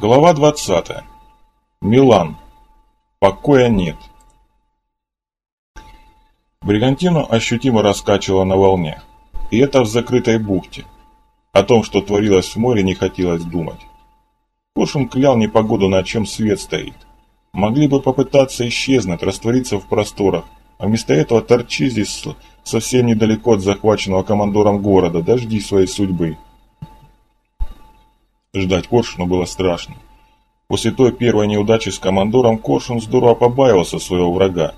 Глава 20. Милан. Покоя нет. Бригантину ощутимо раскачивало на волне. И это в закрытой бухте. О том, что творилось в море, не хотелось думать. Кошин клял непогоду, на чем свет стоит. Могли бы попытаться исчезнуть, раствориться в просторах, а вместо этого торчи здесь совсем недалеко от захваченного командором города, дожди своей судьбы. Ждать Коршуну было страшно. После той первой неудачи с командором Коршун здорово побаивался своего врага,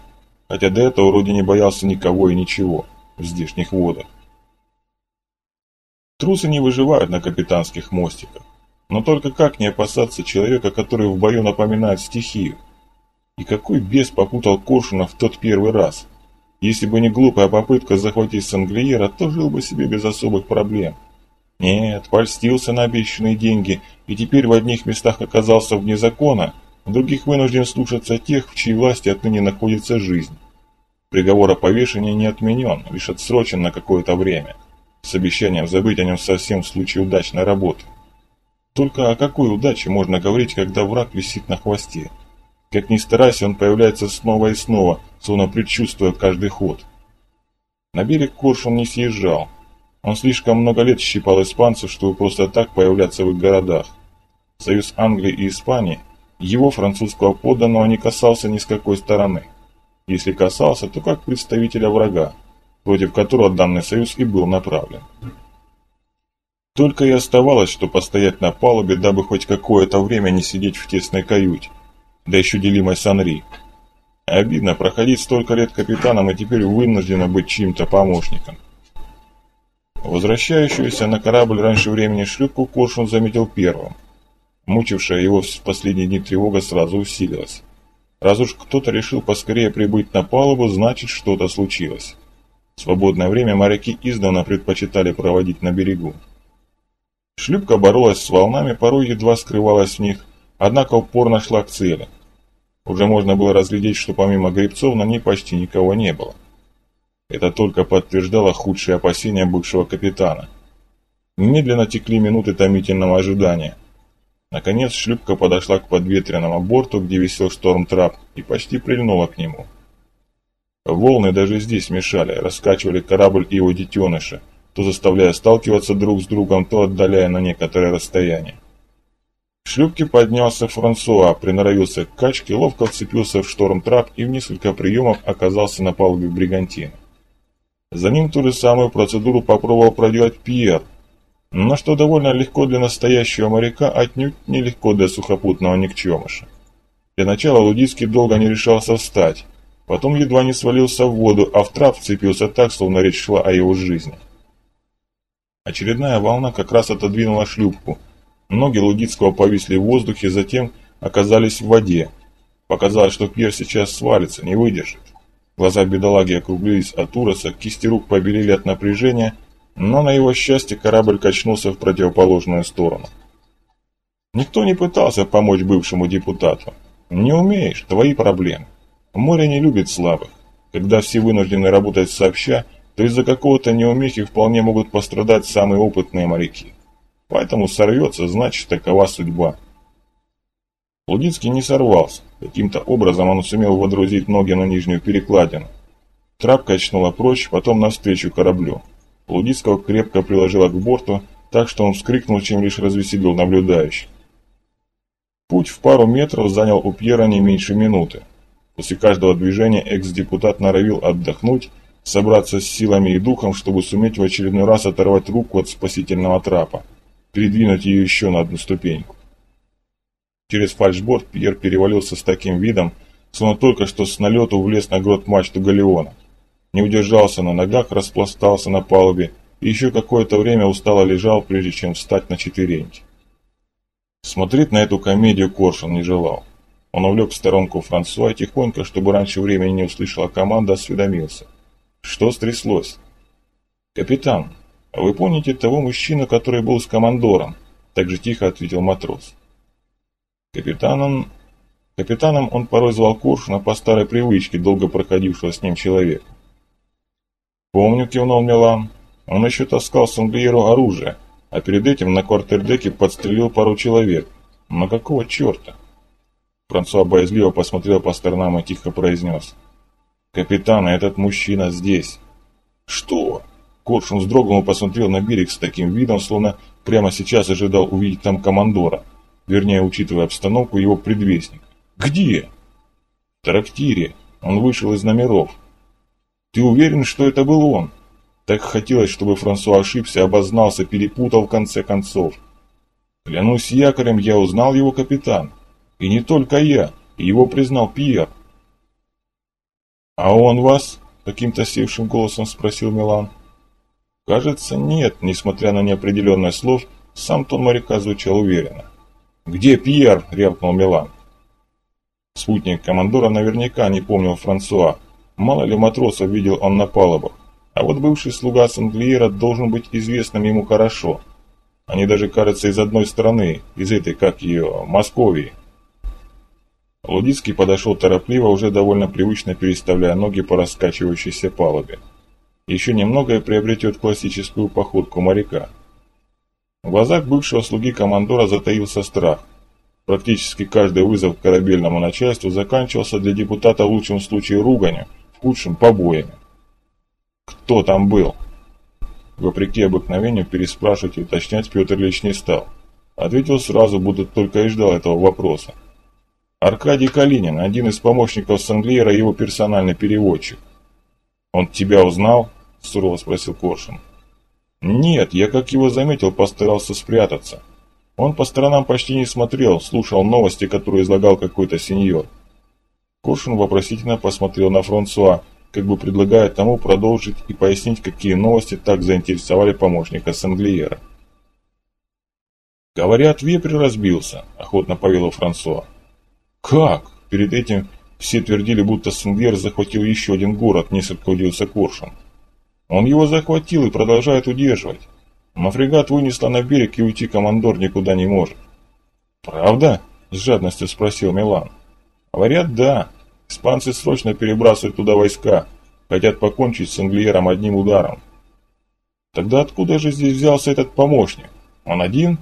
хотя до этого вроде не боялся никого и ничего в здешних водах. Трусы не выживают на капитанских мостиках, но только как не опасаться человека, который в бою напоминает стихию? И какой бес попутал Коршуна в тот первый раз? Если бы не глупая попытка захватить Санглиера, то жил бы себе без особых проблем. Нет, польстился на обещанные деньги и теперь в одних местах оказался вне закона, в других вынужден слушаться тех, в чьей власти отныне находится жизнь. Приговор о повешении не отменен, лишь отсрочен на какое-то время, с обещанием забыть о нем совсем в случае удачной работы. Только о какой удаче можно говорить, когда враг висит на хвосте? Как ни старайся, он появляется снова и снова, словно предчувствуя каждый ход. На берег Коршун не съезжал, он слишком много лет щипал испанцев, чтобы просто так появляться в их городах. Союз Англии и Испании, его французского подданного не касался ни с какой стороны. Если касался, то как представителя врага, против которого данный союз и был направлен. Только и оставалось, что постоять на палубе, дабы хоть какое-то время не сидеть в тесной каюте, да еще делимой с Анри. Обидно проходить столько лет капитаном и теперь вынужденно быть чьим-то помощником. Возвращающуюся на корабль раньше времени шлюпку Коршун заметил первым. Мучившая его в последние дни тревога сразу усилилась. Раз уж кто-то решил поскорее прибыть на палубу, значит что-то случилось. свободное время моряки издавна предпочитали проводить на берегу. Шлюпка боролась с волнами, порой едва скрывалась в них, однако упорно шла к цели. Уже можно было разглядеть, что помимо гребцов на ней почти никого не было. Это только подтверждало худшие опасения бывшего капитана. Медленно текли минуты томительного ожидания. Наконец шлюпка подошла к подветренному борту, где висел шторм-трап, и почти прильнула к нему. Волны даже здесь мешали, раскачивали корабль и его детеныша, то заставляя сталкиваться друг с другом, то отдаляя на некоторое расстояние. В шлюпке поднялся Франсуа, приноровился к качке, ловко вцепился в шторм-трап и в несколько приемов оказался на палубе бригантины. За ним ту же самую процедуру попробовал проделать Пьер, но что довольно легко для настоящего моряка, отнюдь нелегко для сухопутного никчемыша. Для начала Лудицкий долго не решался встать, потом едва не свалился в воду, а в трап вцепился так, словно речь шла о его жизни. Очередная волна как раз отодвинула шлюпку. Ноги Лудицкого повисли в воздухе, затем оказались в воде. Показалось, что Пьер сейчас свалится, не выдержит. Глаза бедолаги округлились от ужаса, кисти рук побелели от напряжения, но на его счастье корабль качнулся в противоположную сторону. Никто не пытался помочь бывшему депутату. Не умеешь, твои проблемы. Море не любит слабых. Когда все вынуждены работать сообща, то из-за какого-то неумехи вполне могут пострадать самые опытные моряки. Поэтому сорвется, значит, такова судьба. Лудицкий не сорвался. Каким-то образом он сумел водрузить ноги на нижнюю перекладину. Трап качнула прочь, потом навстречу кораблю. Лудицкого крепко приложила к борту, так что он вскрикнул, чем лишь развеселил наблюдающих. Путь в пару метров занял у Пьера не меньше минуты. После каждого движения экс-депутат норовил отдохнуть, собраться с силами и духом, чтобы суметь в очередной раз оторвать руку от спасительного трапа, передвинуть ее еще на одну ступеньку. Через фальшборд Пьер перевалился с таким видом, словно только что с налету влез на грот мачту галеона. Не удержался на ногах, распластался на палубе и еще какое-то время устало лежал, прежде чем встать на четвереньки. Смотреть на эту комедию Коршун не желал. Он увлек в сторонку Франсуа и тихонько, чтобы раньше времени не услышала команда, осведомился. Что стряслось? «Капитан, вы помните того мужчину, который был с командором?» Так же тихо ответил матрос. Капитаном... Капитаном он порой звал Коршуна по старой привычке, долго проходившего с ним человека. «Помню», — кивнул Милан. «Он еще таскал Санглиеру оружие, а перед этим на квартердеке подстрелил пару человек. Но какого черта? Франсуа боязливо посмотрел по сторонам и тихо произнес. «Капитан, этот мужчина здесь». «Что?» Коршун вздрогнул и посмотрел на берег с таким видом, словно прямо сейчас ожидал увидеть там командора, вернее, учитывая обстановку, его предвестника. «Где?» «В трактире. Он вышел из номеров». «Ты уверен, что это был он?» Так хотелось, чтобы Франсуа ошибся, обознался, перепутал в конце концов. Клянусь якорем, я узнал его капитан. И не только я, его признал Пьер. «А он вас?» – каким-то севшим голосом спросил Милан. «Кажется, нет», несмотря на неопределенность слов, сам тон моряка звучал уверенно. «Где Пьер?» – рявкнул Милан. Спутник командора наверняка не помнил Франсуа. Мало ли матросов видел он на палубах. А вот бывший слуга Санглиера должен быть известным ему хорошо. Они даже, кажется, из одной страны, из этой, как ее, Московии. Лудицкий подошел торопливо, уже довольно привычно переставляя ноги по раскачивающейся палубе. Еще немного и приобретет классическую походку моряка. В глазах бывшего слуги командора затаился страх. Практически каждый вызов к корабельному начальству заканчивался для депутата в лучшем случае руганью, в худшем – побоями. Кто там был? Вопреки обыкновению переспрашивать и уточнять Петр Ильич не стал. Ответил сразу, будто только и ждал этого вопроса. Аркадий Калинин, один из помощников Санглиера, его персональный переводчик. «Он тебя узнал?» – сурово спросил Коршун. «Нет, я, как его заметил, постарался спрятаться. Он по сторонам почти не смотрел, слушал новости, которые излагал какой-то сеньор». Коршун вопросительно посмотрел на Франсуа, как бы предлагая тому продолжить и пояснить, какие новости так заинтересовали помощника Санглиера. «Говорят, вепрь разбился», – охотно повело Франсуа. «Как?» Перед этим все твердили, будто Сенглер захватил еще один город, несколько удивился Коршун. Он его захватил и продолжает удерживать. Но фрегат вынесло на берег, и уйти командор никуда не может. «Правда?» – с жадностью спросил Милан. «Говорят, да. Испанцы срочно перебрасывают туда войска, хотят покончить с Англиером одним ударом. Тогда откуда же здесь взялся этот помощник? Он один?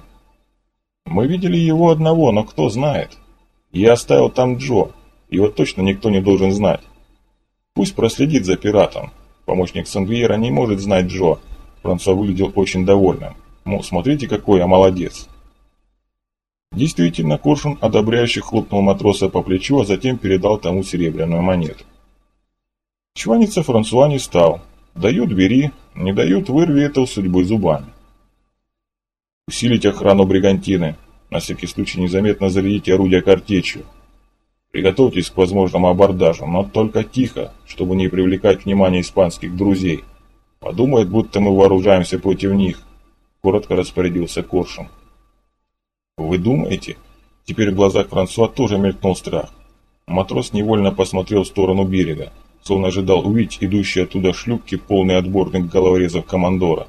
Мы видели его одного, но кто знает. Я оставил там Джо, его точно никто не должен знать. Пусть проследит за пиратом. Помощник Сангвиера не может знать Джо. Франсуа выглядел очень довольным. Мол, смотрите, какой я молодец. Действительно, Коршун одобряюще хлопнул матроса по плечу, а затем передал тому серебряную монету. Чваниться Франсуа не стал. Дают – бери, не дают – вырви это судьбой зубами. Усилить охрану бригантины. На всякий случай незаметно зарядите орудия картечью. Приготовьтесь к возможному абордажу, но только тихо, чтобы не привлекать внимание испанских друзей. Подумают, будто мы вооружаемся против них. Коротко распорядился Коршун. «Вы думаете?» Теперь в глазах Франсуа тоже мелькнул страх. Матрос невольно посмотрел в сторону берега, словно ожидал увидеть идущие оттуда шлюпки, полные отборных головорезов командора.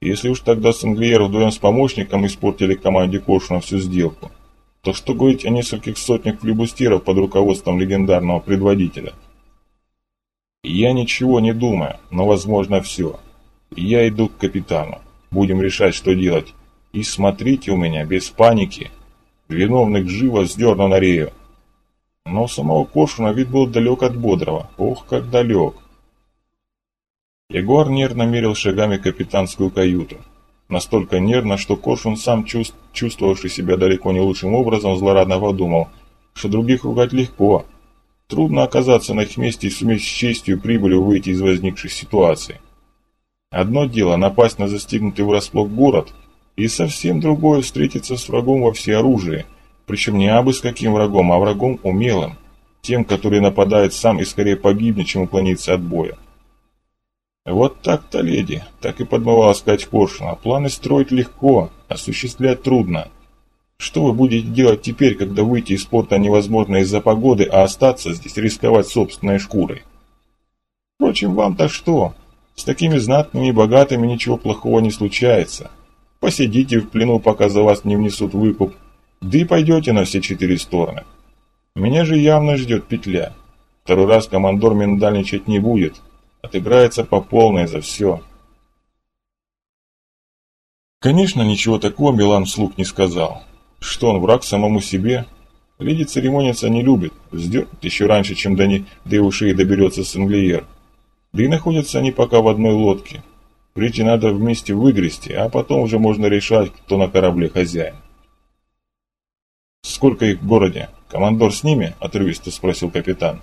Если уж тогда Сенглиер вдвоем с помощником испортили команде Коршуна всю сделку, то что говорить о нескольких сотнях флибустеров под руководством легендарного предводителя? Я ничего не думаю, но возможно все. Я иду к капитану. Будем решать, что делать. И смотрите у меня, без паники. Виновных живо сдерну на рею. Но у самого Коршуна вид был далек от бодрого. Ох, как далек. Егор нервно мерил шагами капитанскую каюту. Настолько нервно, что Коршун сам, чувств, чувствовавший себя далеко не лучшим образом, злорадно подумал, что других ругать легко. Трудно оказаться на их месте и суметь с честью и прибылью выйти из возникшей ситуации. Одно дело напасть на застигнутый врасплох город – и совсем другое встретиться с врагом во всеоружии, причем не абы с каким врагом, а врагом умелым, тем, который нападает сам и скорее погибнет, чем уклонится от боя. Вот так-то, леди, так и подмывала сказать Коршуна. Планы строить легко, осуществлять трудно. Что вы будете делать теперь, когда выйти из порта невозможно из-за погоды, а остаться здесь, рисковать собственной шкурой? Впрочем, вам-то что? С такими знатными и богатыми ничего плохого не случается. Посидите в плену, пока за вас не внесут выкуп, да и пойдете на все четыре стороны. Меня же явно ждет петля. Второй раз командор миндальничать не будет, отыграется по полной за все. Конечно, ничего такого Милан вслух не сказал. Что он, враг самому себе? Леди церемониться не любит, вздернет еще раньше, чем до, не, до шеи доберется Сенглиер. Да и находятся они пока в одной лодке. Прийти надо вместе выгрести, а потом уже можно решать, кто на корабле хозяин. «Сколько их в городе? Командор с ними?» – отрывисто спросил капитан.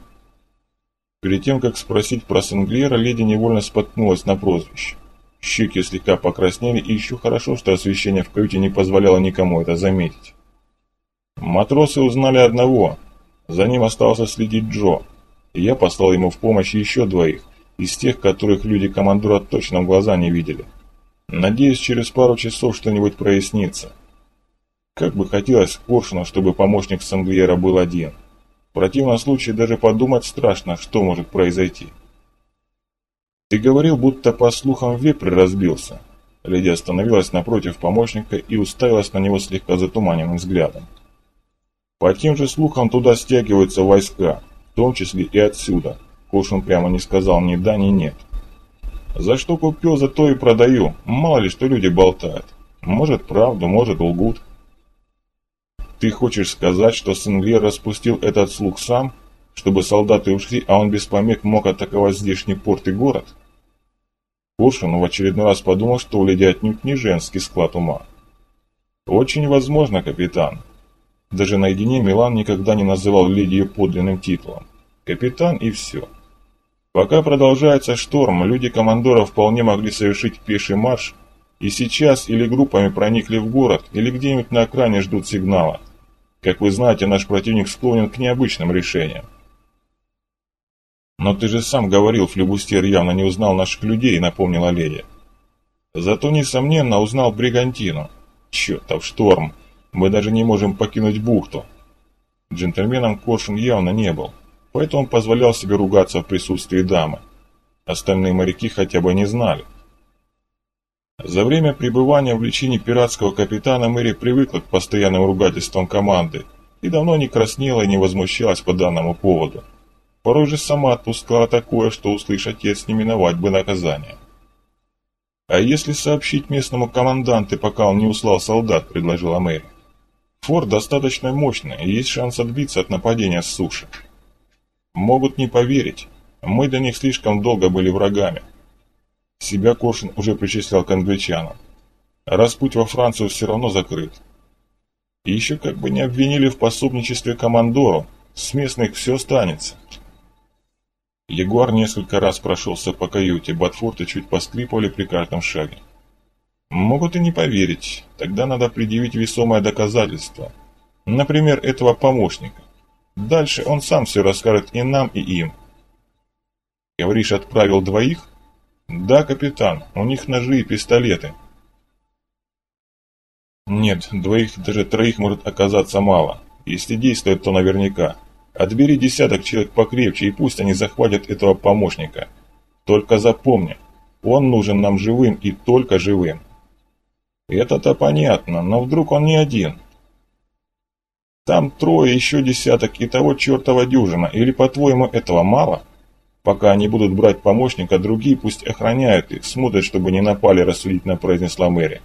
Перед тем, как спросить про Сенглиера, леди невольно споткнулась на прозвище. Щеки слегка покраснели, и еще хорошо, что освещение в каюте не позволяло никому это заметить. Матросы узнали одного. За ним остался следить Джо. И я послал ему в помощь еще двоих, из тех, которых люди командора точно в глаза не видели. Надеюсь, через пару часов что-нибудь прояснится. Как бы хотелось Коршуну, чтобы помощник Сангвьера был один. Противном случае даже подумать страшно, что может произойти. «Ты говорил, будто по слухам вепрь разбился». Леди остановилась напротив помощника и уставилась на него слегка затуманенным взглядом. По тем же слухам туда стягиваются войска, в том числе и отсюда. Кошин прямо не сказал ни да, ни нет. За что купил, за то и продаю. Мало ли, что люди болтают. Может, правду, может, лгут. Ты хочешь сказать, что Сенглер распустил этот слух сам, чтобы солдаты ушли, а он без помех мог атаковать здешний порт и город? Коршун в очередной раз подумал, что у леди отнюдь не женский склад ума. Очень возможно, капитан. Даже наедине Милан никогда не называл леди ее подлинным титулом. Капитан и все. Пока продолжается шторм, люди командора вполне могли совершить пеший марш, и сейчас или группами проникли в город, или где-нибудь на окраине ждут сигнала. Как вы знаете, наш противник склонен к необычным решениям. «Но ты же сам говорил, флебустьер явно не узнал наших людей», — напомнила леди. «Зато, несомненно, узнал Бригантину. Чертов шторм! Мы даже не можем покинуть бухту. Джентльменом Коршун явно не был, поэтому позволял себе ругаться в присутствии дамы. Остальные моряки хотя бы не знали. За время пребывания в лечении пиратского капитана Мэри привыкла к постоянным ругательствам команды и давно не краснела и не возмущалась по данному поводу. Порой же сама отпускала такое, что услышать отец не миновать бы наказание. «А если сообщить местному команданту, пока он не услал солдат?» – предложила Мэри. Форт достаточно мощный, и есть шанс отбиться от нападения с суши. Могут не поверить, мы для них слишком долго были врагами. Себя Коршин уже причислял к англичанам. Раз путь во Францию все равно закрыт. И еще как бы не обвинили в пособничестве командору, с местных все останется. Ягуар несколько раз прошелся по каюте, Батфорты чуть поскрипывали при каждом шаге. Могут и не поверить. Тогда надо предъявить весомое доказательство. Например, этого помощника. Дальше он сам все расскажет и нам, и им. Говоришь, отправил двоих? Да, капитан, у них ножи и пистолеты. Нет, двоих, даже троих может оказаться мало. Если действует, то наверняка. Отбери десяток человек покрепче, и пусть они захватят этого помощника. Только запомни, он нужен нам живым и только живым. Это-то понятно, но вдруг он не один? Там трое, еще десяток и того чертова дюжина, или по-твоему этого мало? Пока они будут брать помощника, другие пусть охраняют их, смотрят, чтобы не напали, рассудительно произнесла Мэри.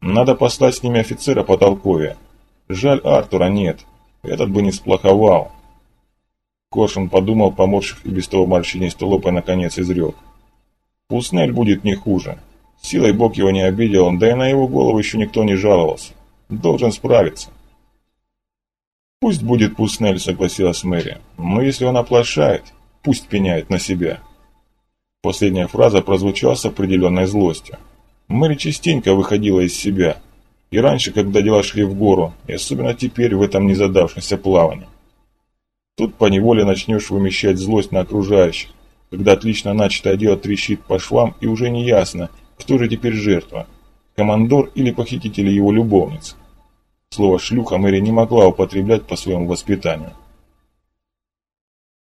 Надо послать с ними офицера потолковее. Жаль, Артура нет, этот бы не сплоховал. Коршун подумал, поморщив и без того морщинистый лоб, и наконец изрек. Пуснель будет не хуже. Силой Бог его не обидел, да и на его голову еще никто не жаловался. Должен справиться. Пусть будет Пуснель, согласилась Мэри. Но если он оплошает, пусть пеняет на себя. Последняя фраза прозвучала с определенной злостью. Мэри частенько выходила из себя. И раньше, когда дела шли в гору, и особенно теперь в этом незадавшемся плавании. Тут поневоле начнешь вымещать злость на окружающих, когда отлично начатое дело трещит по швам и уже не ясно, кто же теперь жертва? Командор или похитители его любовниц? Слово «шлюха» Мэри не могла употреблять по своему воспитанию.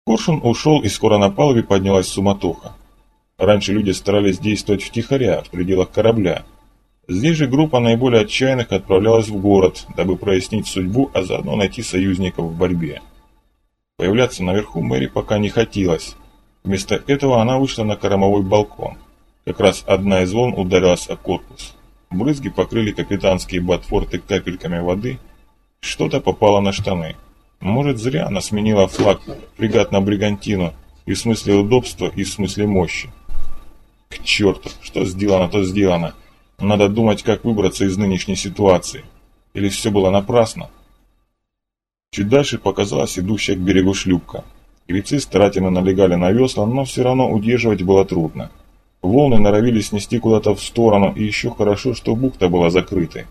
Коршун ушел, и скоро на палубе поднялась суматоха. Раньше люди старались действовать втихаря, в пределах корабля. Здесь же группа наиболее отчаянных отправлялась в город, дабы прояснить судьбу, а заодно найти союзников в борьбе. Появляться наверху Мэри пока не хотелось. Вместо этого она вышла на кормовой балкон. Как раз одна из волн ударилась о корпус. Брызги покрыли капитанские ботфорты капельками воды, Что-то попало на штаны. Может, зря она сменила флаг фрегат на бригантину и в смысле удобства, и в смысле мощи. К черту, что сделано, то сделано. Надо думать, как выбраться из нынешней ситуации. Или все было напрасно? Чуть дальше показалась идущая к берегу шлюпка. Грецы старательно налегали на весла, но все равно удерживать было трудно. Волны норовили снести куда-то в сторону, и еще хорошо, что бухта была закрытой.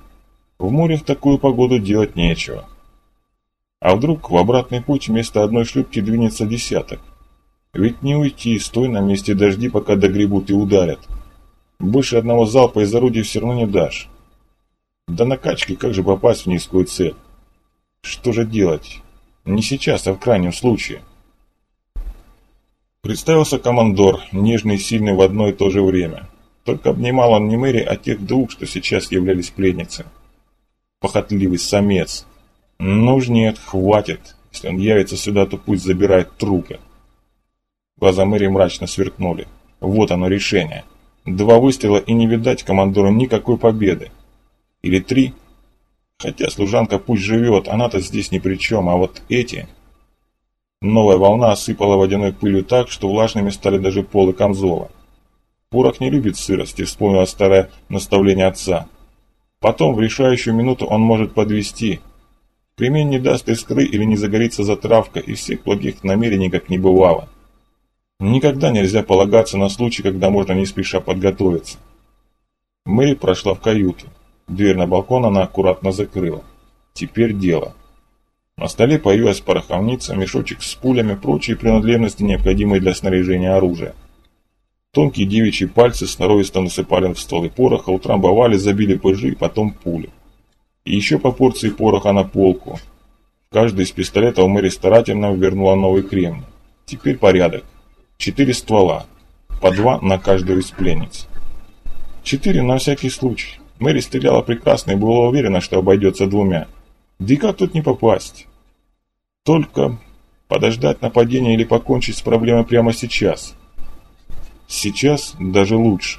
В море в такую погоду делать нечего. А вдруг в обратный путь вместо одной шлюпки двинется десяток? Ведь не уйти, стой на месте дожди, пока догребут и ударят. Больше одного залпа из орудия все равно не дашь. До накачки как же попасть в низкую цель? Что же делать? Не сейчас, а в крайнем случае. Представился командор, нежный и сильный в одно и то же время. Только обнимал он не Мэри, а тех двух, что сейчас являлись пленницами. Похотливый самец. Уж нет, хватит. Если он явится сюда, то пусть забирает трупы. Глаза Мэри мрачно сверкнули. Вот оно решение. Два выстрела и не видать командору никакой победы. Или три. Хотя служанка пусть живет, она-то здесь ни при чем, а вот эти... Новая волна осыпала водяной пылью так, что влажными стали даже полы камзола. Порох не любит сырости, вспомнила старое наставление отца. Потом, в решающую минуту, он может подвести. Кремень не даст искры или не загорится затравка, и всех благих намерений как не бывало. Никогда нельзя полагаться на случай, когда можно не спеша подготовиться. Мэри прошла в каюту. Дверь на балкон она аккуратно закрыла. Теперь дело. На столе появилась пороховница, мешочек с пулями, прочие принадлежности, необходимые для снаряжения оружия. Тонкие девичьи пальцы сноровисто насыпали в стволы пороха, утрамбовали, забили пыжи потом пули. И еще по порции пороха на полку. Каждый из пистолетов Мэри старательно вернула новый кремний. Теперь порядок. Четыре ствола. По два на каждую из пленниц. Четыре на всякий случай. Мэри стреляла прекрасно и была уверена, что обойдется двумя. Да как тут не попасть? Только подождать нападения или покончить с проблемой прямо сейчас. Сейчас даже лучше.